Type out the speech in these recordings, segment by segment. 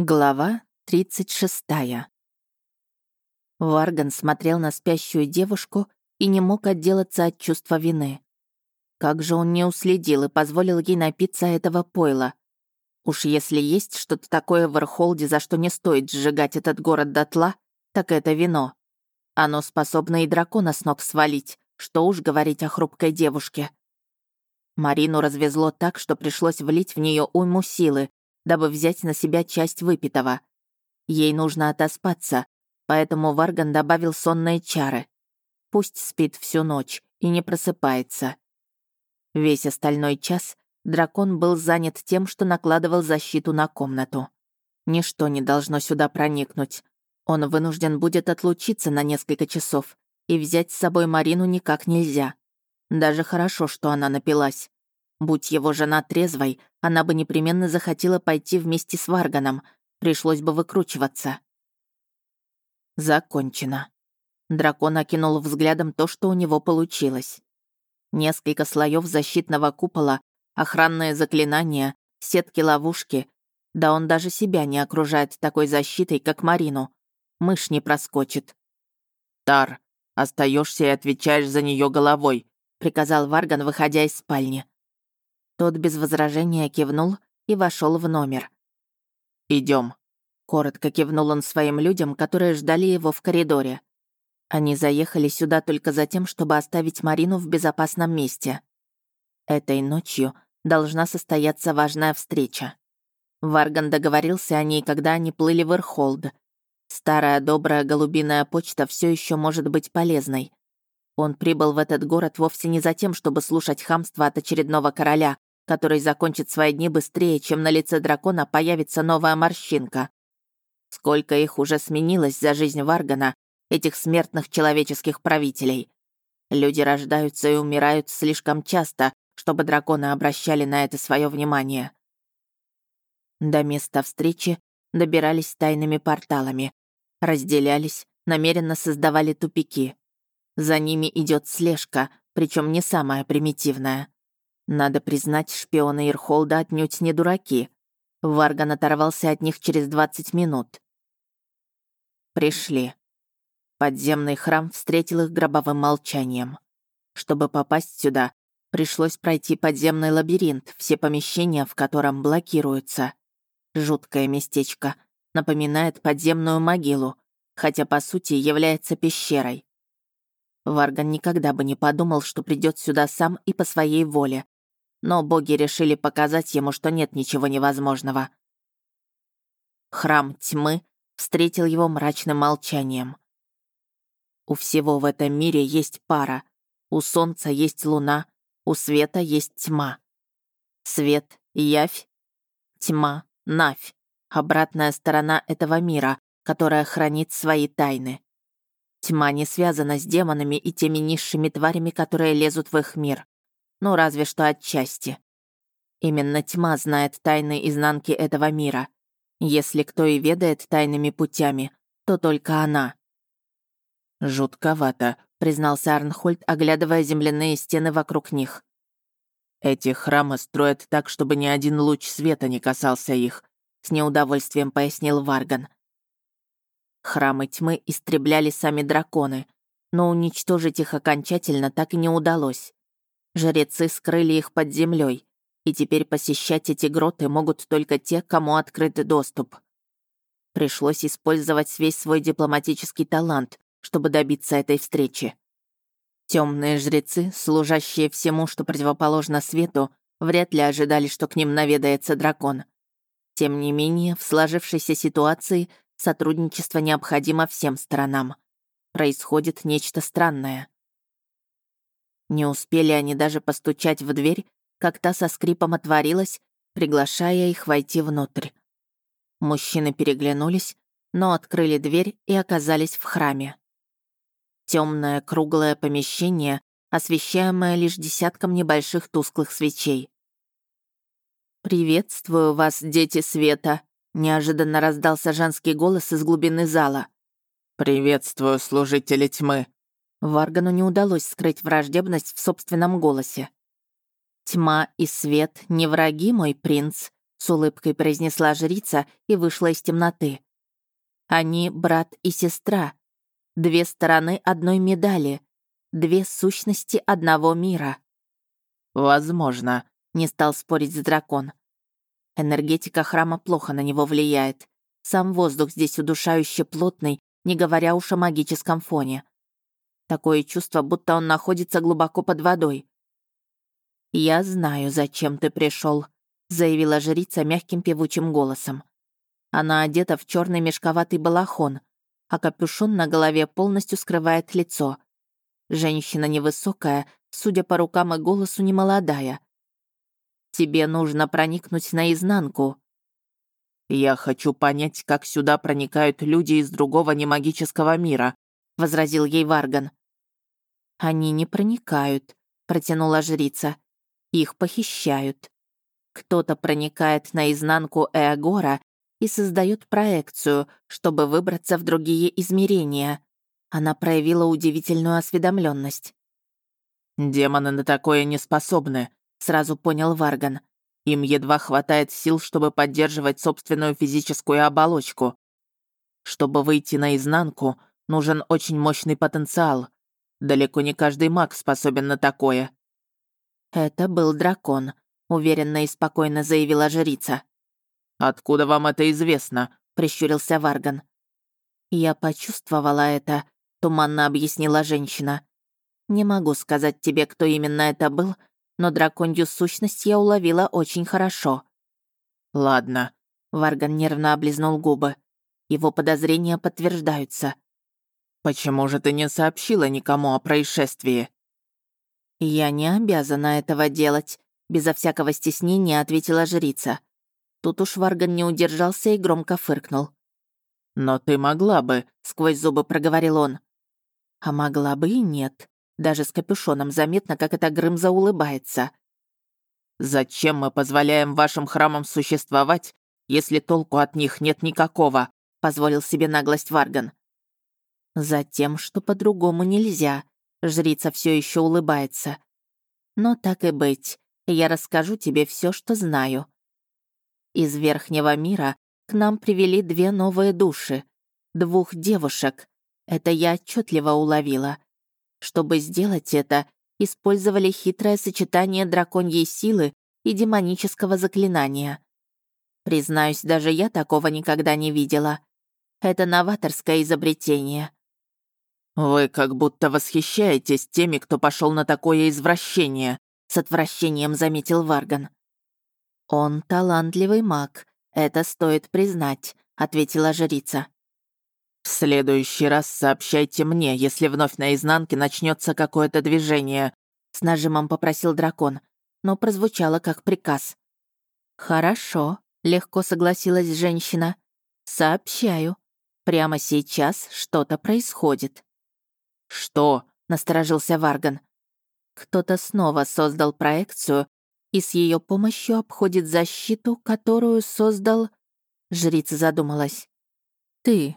Глава 36. Варган смотрел на спящую девушку и не мог отделаться от чувства вины. Как же он не уследил и позволил ей напиться этого пойла? Уж если есть что-то такое в Эрхолде, за что не стоит сжигать этот город дотла, так это вино. Оно способно и дракона с ног свалить, что уж говорить о хрупкой девушке. Марину развезло так, что пришлось влить в нее уйму силы, дабы взять на себя часть выпитого. Ей нужно отоспаться, поэтому Варган добавил сонные чары. Пусть спит всю ночь и не просыпается. Весь остальной час дракон был занят тем, что накладывал защиту на комнату. Ничто не должно сюда проникнуть. Он вынужден будет отлучиться на несколько часов, и взять с собой Марину никак нельзя. Даже хорошо, что она напилась. Будь его жена трезвой, она бы непременно захотела пойти вместе с Варганом. Пришлось бы выкручиваться. Закончено. Дракон окинул взглядом то, что у него получилось. Несколько слоев защитного купола, охранные заклинания, сетки-ловушки. Да он даже себя не окружает такой защитой, как Марину. Мышь не проскочит. «Тар, остаешься и отвечаешь за нее головой», — приказал Варган, выходя из спальни. Тот без возражения кивнул и вошел в номер. Идем. коротко кивнул он своим людям, которые ждали его в коридоре. Они заехали сюда только за тем, чтобы оставить Марину в безопасном месте. Этой ночью должна состояться важная встреча. Варган договорился о ней, когда они плыли в Ирхолд. Старая добрая голубиная почта все еще может быть полезной. Он прибыл в этот город вовсе не за тем, чтобы слушать хамство от очередного короля, который закончит свои дни быстрее, чем на лице дракона появится новая морщинка. Сколько их уже сменилось за жизнь Варгана, этих смертных человеческих правителей. Люди рождаются и умирают слишком часто, чтобы драконы обращали на это свое внимание. До места встречи добирались тайными порталами, разделялись, намеренно создавали тупики. За ними идет слежка, причем не самая примитивная. Надо признать, шпионы Ирхолда отнюдь не дураки. Варган оторвался от них через 20 минут. Пришли. Подземный храм встретил их гробовым молчанием. Чтобы попасть сюда, пришлось пройти подземный лабиринт, все помещения в котором блокируются. Жуткое местечко. Напоминает подземную могилу, хотя по сути является пещерой. Варган никогда бы не подумал, что придет сюда сам и по своей воле но боги решили показать ему, что нет ничего невозможного. Храм тьмы встретил его мрачным молчанием. У всего в этом мире есть пара. У солнца есть луна, у света есть тьма. Свет — явь, тьма — навь, обратная сторона этого мира, которая хранит свои тайны. Тьма не связана с демонами и теми низшими тварями, которые лезут в их мир. Ну, разве что отчасти. Именно тьма знает тайны изнанки этого мира. Если кто и ведает тайными путями, то только она. «Жутковато», — признался Арнхольд, оглядывая земляные стены вокруг них. «Эти храмы строят так, чтобы ни один луч света не касался их», — с неудовольствием пояснил Варган. Храмы тьмы истребляли сами драконы, но уничтожить их окончательно так и не удалось. Жрецы скрыли их под землей, и теперь посещать эти гроты могут только те, кому открыт доступ. Пришлось использовать весь свой дипломатический талант, чтобы добиться этой встречи. Темные жрецы, служащие всему, что противоположно свету, вряд ли ожидали, что к ним наведается дракон. Тем не менее, в сложившейся ситуации сотрудничество необходимо всем сторонам. Происходит нечто странное. Не успели они даже постучать в дверь, как та со скрипом отворилась, приглашая их войти внутрь. Мужчины переглянулись, но открыли дверь и оказались в храме. Темное круглое помещение, освещаемое лишь десятком небольших тусклых свечей. «Приветствую вас, дети света!» — неожиданно раздался женский голос из глубины зала. «Приветствую, служители тьмы!» Варгану не удалось скрыть враждебность в собственном голосе. «Тьма и свет — не враги, мой принц», с улыбкой произнесла жрица и вышла из темноты. Они брат и сестра, две стороны одной медали, две сущности одного мира. Возможно, не стал спорить дракон. Энергетика храма плохо на него влияет. Сам воздух здесь удушающе плотный, не говоря уж о магическом фоне. Такое чувство, будто он находится глубоко под водой. «Я знаю, зачем ты пришел, заявила жрица мягким певучим голосом. Она одета в черный мешковатый балахон, а капюшон на голове полностью скрывает лицо. Женщина невысокая, судя по рукам и голосу, немолодая. «Тебе нужно проникнуть наизнанку». «Я хочу понять, как сюда проникают люди из другого немагического мира», — возразил ей Варган. «Они не проникают», — протянула жрица. «Их похищают. Кто-то проникает наизнанку Эагора и создает проекцию, чтобы выбраться в другие измерения». Она проявила удивительную осведомленность. «Демоны на такое не способны», — сразу понял Варган. «Им едва хватает сил, чтобы поддерживать собственную физическую оболочку. Чтобы выйти наизнанку, нужен очень мощный потенциал. Далеко не каждый маг способен на такое». «Это был дракон», — уверенно и спокойно заявила жрица. «Откуда вам это известно?» — прищурился Варган. «Я почувствовала это», — туманно объяснила женщина. «Не могу сказать тебе, кто именно это был, но драконью сущность я уловила очень хорошо». «Ладно», — Варган нервно облизнул губы. Его подозрения подтверждаются. «Почему же ты не сообщила никому о происшествии?» «Я не обязана этого делать», — безо всякого стеснения ответила жрица. Тут уж Варган не удержался и громко фыркнул. «Но ты могла бы», — сквозь зубы проговорил он. «А могла бы и нет. Даже с капюшоном заметно, как эта Грымза улыбается». «Зачем мы позволяем вашим храмам существовать, если толку от них нет никакого?» — позволил себе наглость Варган. «Затем, что по-другому нельзя», — жрица все еще улыбается. «Но так и быть, я расскажу тебе все, что знаю. Из Верхнего мира к нам привели две новые души. Двух девушек. Это я отчетливо уловила. Чтобы сделать это, использовали хитрое сочетание драконьей силы и демонического заклинания. Признаюсь, даже я такого никогда не видела. Это новаторское изобретение. «Вы как будто восхищаетесь теми, кто пошел на такое извращение», — с отвращением заметил Варган. «Он талантливый маг, это стоит признать», — ответила жрица. «В следующий раз сообщайте мне, если вновь наизнанке начнется какое-то движение», — с нажимом попросил дракон, но прозвучало как приказ. «Хорошо», — легко согласилась женщина. «Сообщаю. Прямо сейчас что-то происходит». «Что?» — насторожился Варган. Кто-то снова создал проекцию, и с ее помощью обходит защиту, которую создал...» Жрица задумалась. «Ты».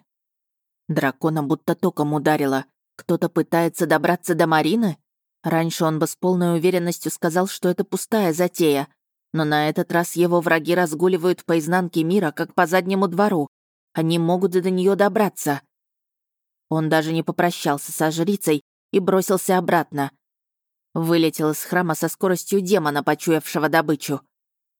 Дракона будто током ударила. Кто-то пытается добраться до Марины? Раньше он бы с полной уверенностью сказал, что это пустая затея. Но на этот раз его враги разгуливают по изнанке мира, как по заднему двору. Они могут до нее добраться. Он даже не попрощался со жрицей и бросился обратно. Вылетел из храма со скоростью демона, почуявшего добычу.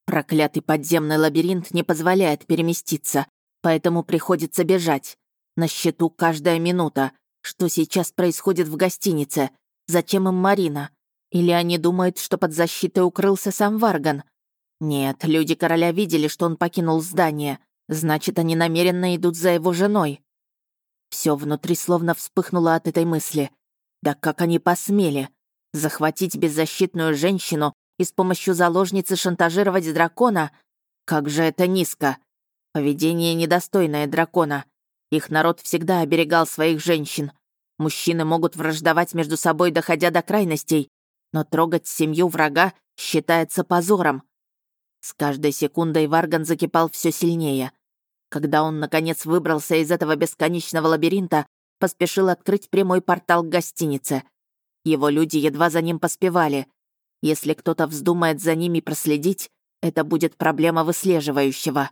Проклятый подземный лабиринт не позволяет переместиться, поэтому приходится бежать. На счету каждая минута. Что сейчас происходит в гостинице? Зачем им Марина? Или они думают, что под защитой укрылся сам Варган? Нет, люди короля видели, что он покинул здание. Значит, они намеренно идут за его женой. Все внутри словно вспыхнуло от этой мысли. Да как они посмели? Захватить беззащитную женщину и с помощью заложницы шантажировать дракона? Как же это низко! Поведение недостойное дракона. Их народ всегда оберегал своих женщин. Мужчины могут враждовать между собой, доходя до крайностей, но трогать семью врага считается позором. С каждой секундой Варган закипал все сильнее. Когда он, наконец, выбрался из этого бесконечного лабиринта, поспешил открыть прямой портал к гостинице. Его люди едва за ним поспевали. Если кто-то вздумает за ними проследить, это будет проблема выслеживающего.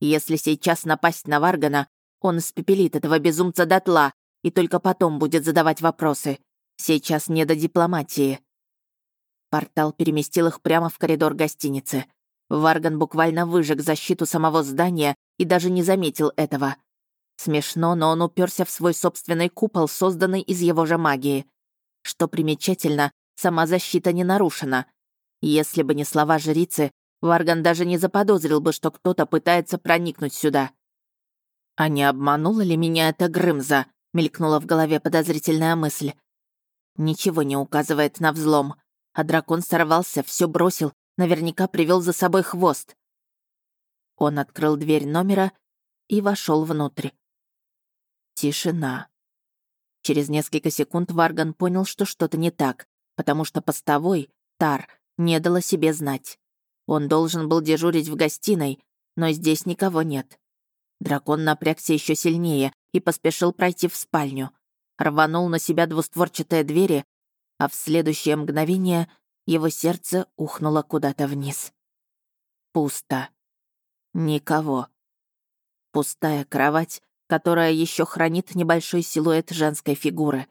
Если сейчас напасть на Варгана, он испепелит этого безумца дотла и только потом будет задавать вопросы. Сейчас не до дипломатии. Портал переместил их прямо в коридор гостиницы. Варган буквально выжег защиту самого здания и даже не заметил этого. Смешно, но он уперся в свой собственный купол, созданный из его же магии. Что примечательно, сама защита не нарушена. Если бы не слова жрицы, Варган даже не заподозрил бы, что кто-то пытается проникнуть сюда. «А не обманула ли меня эта Грымза?» — мелькнула в голове подозрительная мысль. Ничего не указывает на взлом, а дракон сорвался, все бросил, наверняка привел за собой хвост. Он открыл дверь номера и вошел внутрь. Тишина. Через несколько секунд Варган понял, что что-то не так, потому что постовой, Тар, не дала себе знать. Он должен был дежурить в гостиной, но здесь никого нет. Дракон напрягся еще сильнее и поспешил пройти в спальню. Рванул на себя двустворчатые двери, а в следующее мгновение его сердце ухнуло куда-то вниз. Пусто. Никого. Пустая кровать, которая еще хранит небольшой силуэт женской фигуры.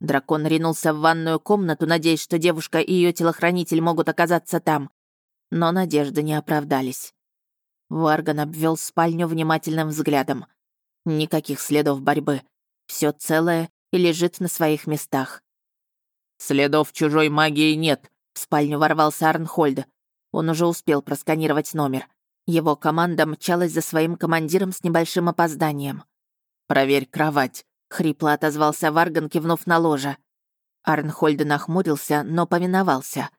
Дракон ринулся в ванную комнату, надеясь, что девушка и ее телохранитель могут оказаться там. Но надежды не оправдались. Варган обвел спальню внимательным взглядом. Никаких следов борьбы. Все целое и лежит на своих местах. «Следов чужой магии нет», — в спальню ворвался Арнхольд. Он уже успел просканировать номер. Его команда мчалась за своим командиром с небольшим опозданием. «Проверь кровать», — хрипло отозвался Варган, кивнув на ложе. Арнхольд нахмурился, но повиновался.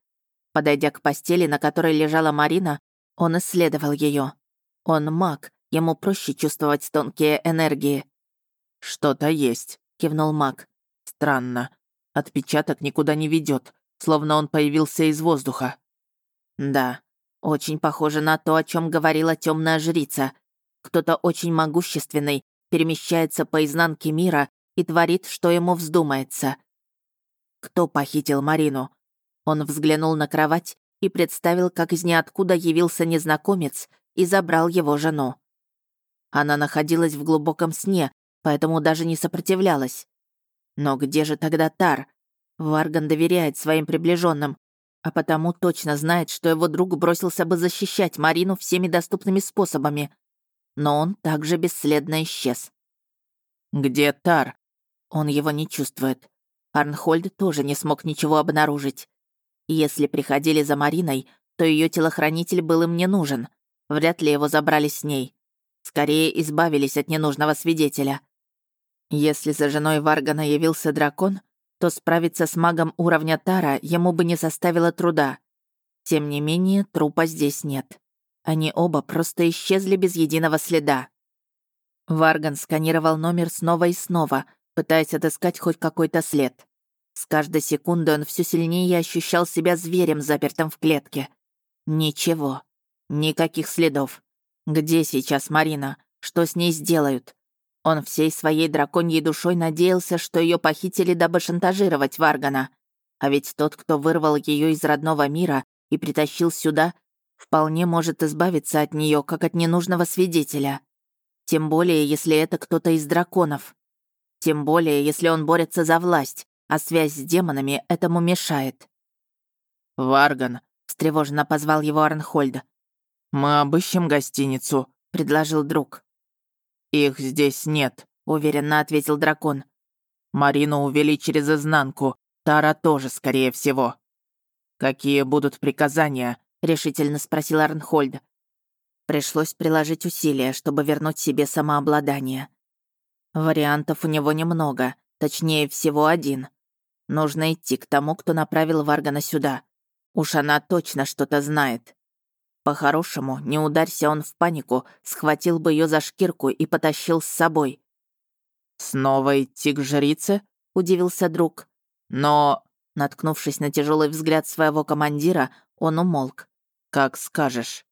Подойдя к постели, на которой лежала Марина, он исследовал ее. Он маг, ему проще чувствовать тонкие энергии. «Что-то есть», — кивнул маг. «Странно. Отпечаток никуда не ведет, словно он появился из воздуха». «Да, очень похоже на то, о чем говорила темная жрица. Кто-то очень могущественный перемещается по изнанке мира и творит, что ему вздумается. Кто похитил Марину? Он взглянул на кровать и представил, как из ниоткуда явился незнакомец и забрал его жену. Она находилась в глубоком сне, поэтому даже не сопротивлялась. Но где же тогда Тар? Варган доверяет своим приближенным, а потому точно знает, что его друг бросился бы защищать Марину всеми доступными способами но он также бесследно исчез. «Где Тар?» Он его не чувствует. Арнхольд тоже не смог ничего обнаружить. Если приходили за Мариной, то ее телохранитель был им не нужен. Вряд ли его забрали с ней. Скорее избавились от ненужного свидетеля. Если за женой Варгана явился дракон, то справиться с магом уровня Тара ему бы не составило труда. Тем не менее, трупа здесь нет. Они оба просто исчезли без единого следа. Варган сканировал номер снова и снова, пытаясь отыскать хоть какой-то след. С каждой секундой он все сильнее ощущал себя зверем, запертым в клетке. Ничего. Никаких следов. Где сейчас Марина? Что с ней сделают? Он всей своей драконьей душой надеялся, что ее похитили, дабы шантажировать Варгана. А ведь тот, кто вырвал ее из родного мира и притащил сюда, вполне может избавиться от нее, как от ненужного свидетеля. Тем более, если это кто-то из драконов. Тем более, если он борется за власть, а связь с демонами этому мешает. «Варган», — встревоженно позвал его Арнхольд. «Мы обыщем гостиницу», — предложил друг. «Их здесь нет», — уверенно ответил дракон. «Марину увели через изнанку, Тара тоже, скорее всего». «Какие будут приказания?» — решительно спросил Арнхольд. Пришлось приложить усилия, чтобы вернуть себе самообладание. Вариантов у него немного, точнее всего один. Нужно идти к тому, кто направил Варгана сюда. Уж она точно что-то знает. По-хорошему, не ударься он в панику, схватил бы ее за шкирку и потащил с собой. «Снова идти к жрице?» — удивился друг. «Но...» Наткнувшись на тяжелый взгляд своего командира, он умолк. «Как скажешь».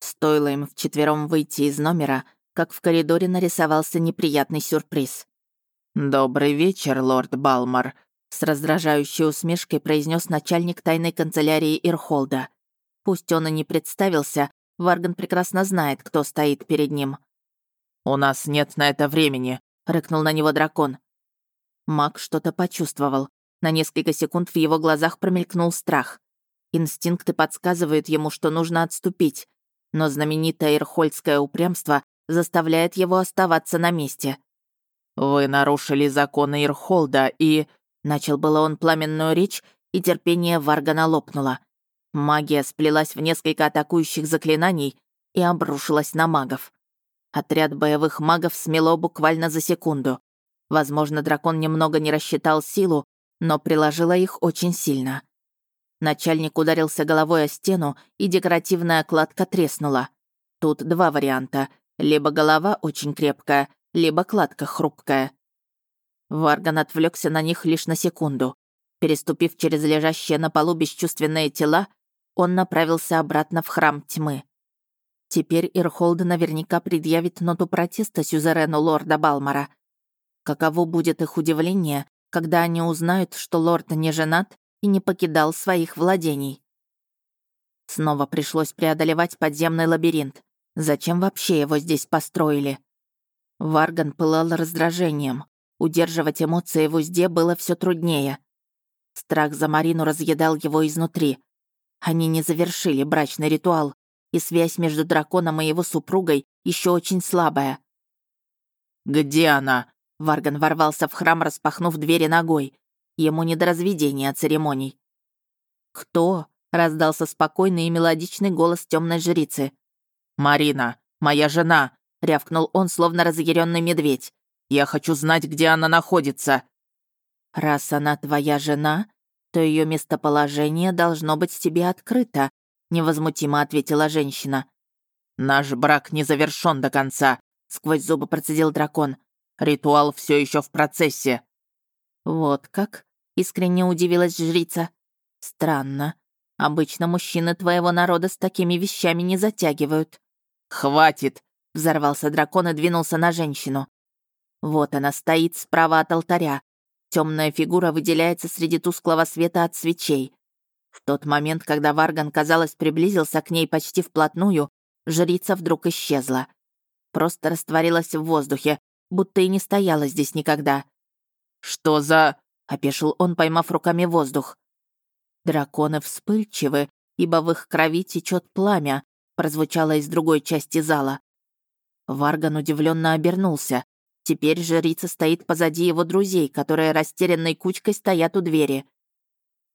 Стоило им вчетвером выйти из номера, как в коридоре нарисовался неприятный сюрприз. «Добрый вечер, лорд Балмар», — с раздражающей усмешкой произнес начальник тайной канцелярии Ирхолда. Пусть он и не представился, Варган прекрасно знает, кто стоит перед ним. «У нас нет на это времени», — рыкнул на него дракон. Маг что-то почувствовал. На несколько секунд в его глазах промелькнул страх. Инстинкты подсказывают ему, что нужно отступить, но знаменитое ирхольдское упрямство заставляет его оставаться на месте. «Вы нарушили законы Ирхолда и...» Начал было он пламенную речь, и терпение Варгана лопнуло. Магия сплелась в несколько атакующих заклинаний и обрушилась на магов. Отряд боевых магов смело буквально за секунду. Возможно, дракон немного не рассчитал силу, но приложила их очень сильно. Начальник ударился головой о стену, и декоративная кладка треснула. Тут два варианта. Либо голова очень крепкая, либо кладка хрупкая. Варган отвлекся на них лишь на секунду. Переступив через лежащие на полу бесчувственные тела, он направился обратно в храм тьмы. Теперь Ирхолд наверняка предъявит ноту протеста сюзерену лорда Балмара. Каково будет их удивление, когда они узнают, что лорд не женат и не покидал своих владений. Снова пришлось преодолевать подземный лабиринт. Зачем вообще его здесь построили? Варган пылал раздражением. Удерживать эмоции в узде было все труднее. Страх за Марину разъедал его изнутри. Они не завершили брачный ритуал, и связь между драконом и его супругой еще очень слабая. «Где она?» Варган ворвался в храм, распахнув двери ногой. Ему не до разведения церемоний. «Кто?» — раздался спокойный и мелодичный голос темной жрицы. «Марина, моя жена!» — рявкнул он, словно разъяренный медведь. «Я хочу знать, где она находится!» «Раз она твоя жена, то ее местоположение должно быть тебе открыто», — невозмутимо ответила женщина. «Наш брак не завершен до конца», — сквозь зубы процедил дракон. «Ритуал все еще в процессе». «Вот как?» — искренне удивилась жрица. «Странно. Обычно мужчины твоего народа с такими вещами не затягивают». «Хватит!» — взорвался дракон и двинулся на женщину. Вот она стоит справа от алтаря. Темная фигура выделяется среди тусклого света от свечей. В тот момент, когда Варган, казалось, приблизился к ней почти вплотную, жрица вдруг исчезла. Просто растворилась в воздухе, будто и не стояла здесь никогда. «Что за...» — опешил он, поймав руками воздух. «Драконы вспыльчивы, ибо в их крови течет пламя», прозвучало из другой части зала. Варган удивленно обернулся. Теперь жрица стоит позади его друзей, которые растерянной кучкой стоят у двери.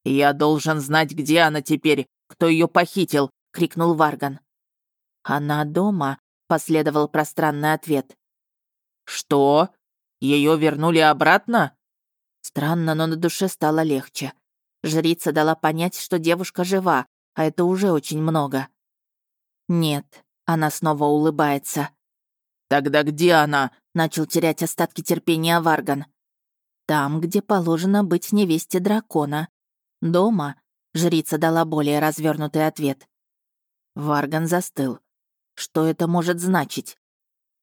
«Я должен знать, где она теперь, кто ее похитил!» — крикнул Варган. «Она дома», — последовал пространный ответ. «Что? Ее вернули обратно?» Странно, но на душе стало легче. Жрица дала понять, что девушка жива, а это уже очень много. «Нет», — она снова улыбается. «Тогда где она?» — начал терять остатки терпения Варган. «Там, где положено быть невесте дракона. Дома», — жрица дала более развернутый ответ. Варган застыл. Что это может значить?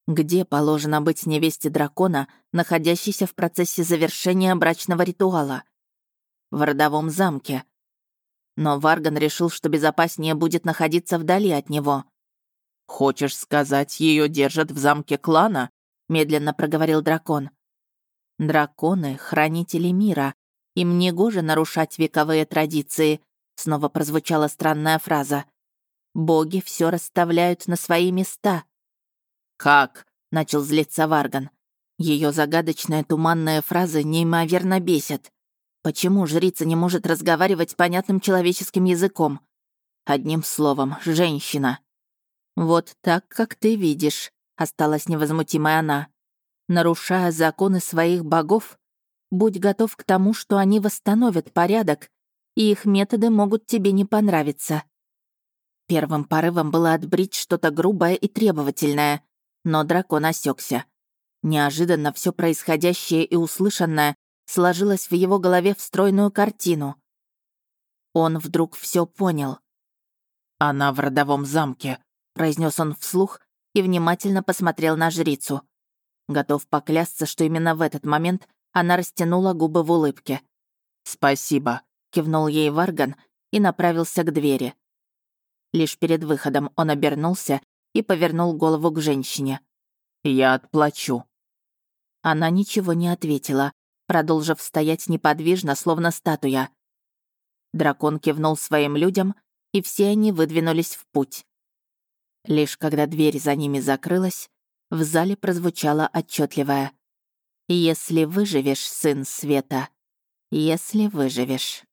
Где положено быть невесте дракона, находящейся в процессе завершения брачного ритуала? В родовом замке. Но Варган решил, что безопаснее будет находиться вдали от него. «Хочешь сказать, ее держат в замке клана?» — медленно проговорил дракон. «Драконы — хранители мира. Им не гоже нарушать вековые традиции», — снова прозвучала странная фраза. «Боги все расставляют на свои места». «Как?» — начал злиться Варган. Ее загадочная туманная фраза неимоверно бесит. Почему жрица не может разговаривать понятным человеческим языком? Одним словом, женщина. «Вот так, как ты видишь», — осталась невозмутимая она. «Нарушая законы своих богов, будь готов к тому, что они восстановят порядок, и их методы могут тебе не понравиться». Первым порывом было отбрить что-то грубое и требовательное, но дракон осекся. Неожиданно все происходящее и услышанное сложилось в его голове в стройную картину. Он вдруг все понял. «Она в родовом замке», произнес он вслух и внимательно посмотрел на жрицу. Готов поклясться, что именно в этот момент она растянула губы в улыбке. «Спасибо», — кивнул ей Варган и направился к двери. Лишь перед выходом он обернулся и повернул голову к женщине. «Я отплачу». Она ничего не ответила, продолжив стоять неподвижно, словно статуя. Дракон кивнул своим людям, и все они выдвинулись в путь. Лишь когда дверь за ними закрылась, в зале прозвучало отчетливое «Если выживешь, сын света, если выживешь».